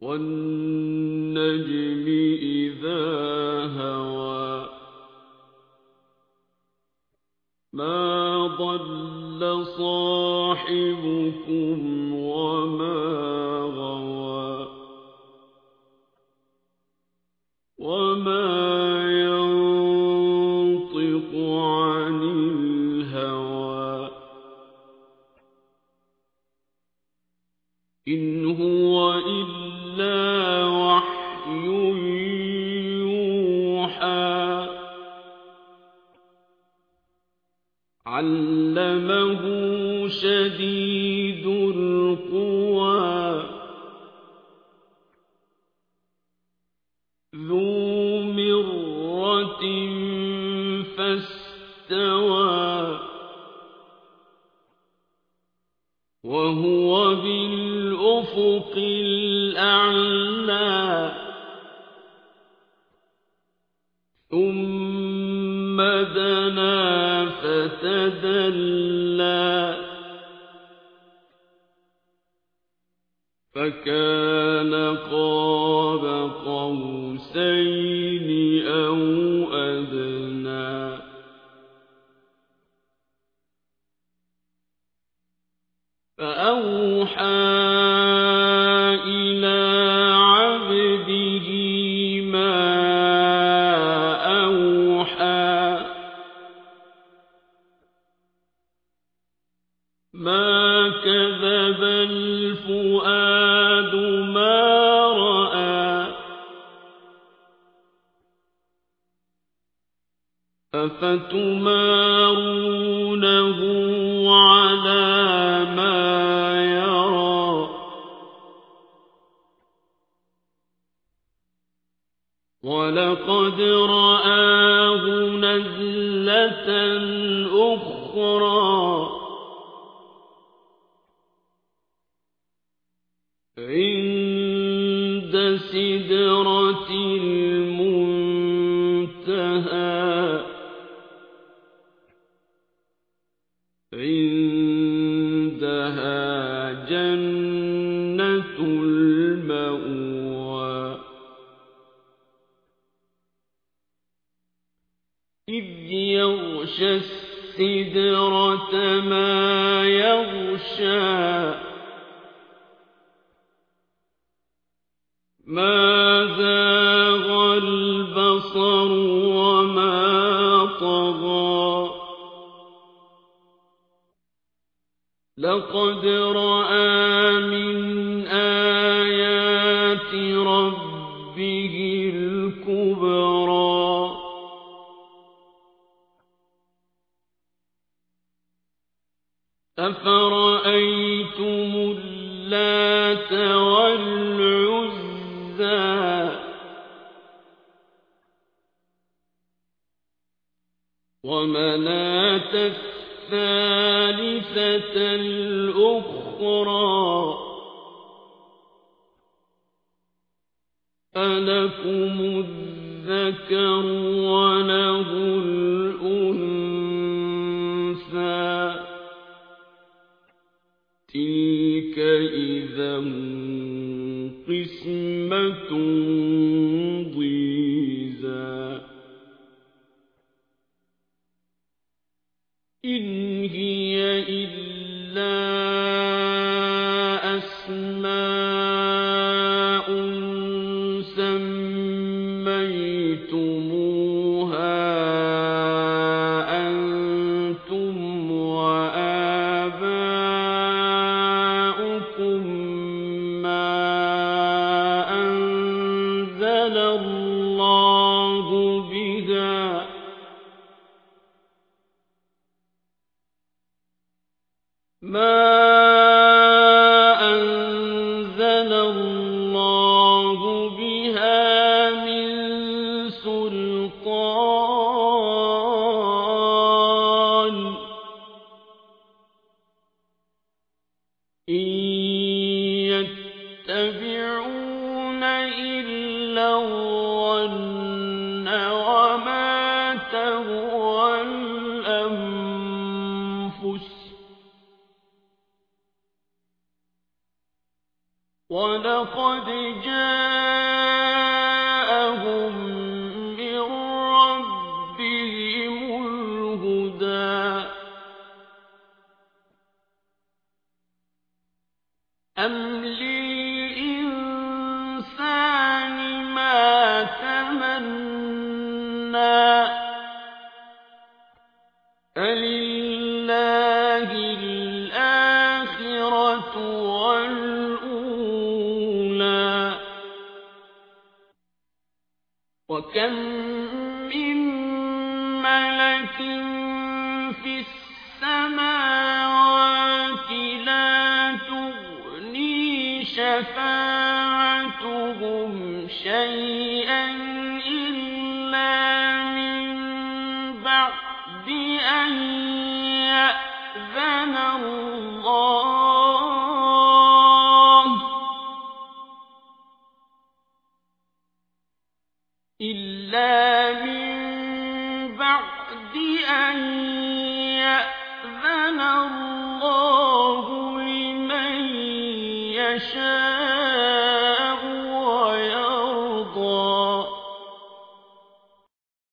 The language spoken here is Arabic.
وَالنَّجْمِ إِذَا هَوَىٰ. مَا ضَلَّ صَاحِبُكُمْ وَمَا غَوَىٰ. عَلَّمَهُ شَدِيدُ الْقُوَىٰ ذُو مِرَّةٍ فَاسْتَوَىٰ وَهُوَ بِالْأُفُقِ الْأَعْلَىٰ فَتَدَلَّىٰ. فَكَانَ قَابَ قَوْسَيْنِ أَفَتُمَارُونَهُ عَلَىٰ مَا يَرَىٰ؟ وَلَقَدْ رَآهُ نَزْلَةً أُخْرَىٰ. عِندَ سِدْرَةِ الْمُنتَهَىٰ عِندَهَا جَنَّةُ الْمَأْوَىٰ. إِذْ يَغْشَى السِّدْرَةَ مَا يَغْشَىٰ. لَقَدْ رَأَىٰ مِنْ آيَاتِ رَبِّهِ الْكُبْرَىٰ أَفَرَأَيْتُمُ اللَّاتَ وَالْعُزَّىٰ وَمَنَاةَ الثَّالِثَةَ الْأُخْرَىٰ. أَلَكُمُ الذَّكَرُ وَلَهُ الْأُنثَىٰ. تِلْكَ إِذًا قِسْمَةٌ ما أنزل الله بها من سلطان إن يتبعون إلا الظن ولقد جاءهم من ربهم الهدى أم للإنسان ما تمنى وكم من ملك في السماوات لا تغني شفاعتهم شيئا إلا من بعد أن يأذن الله يشاء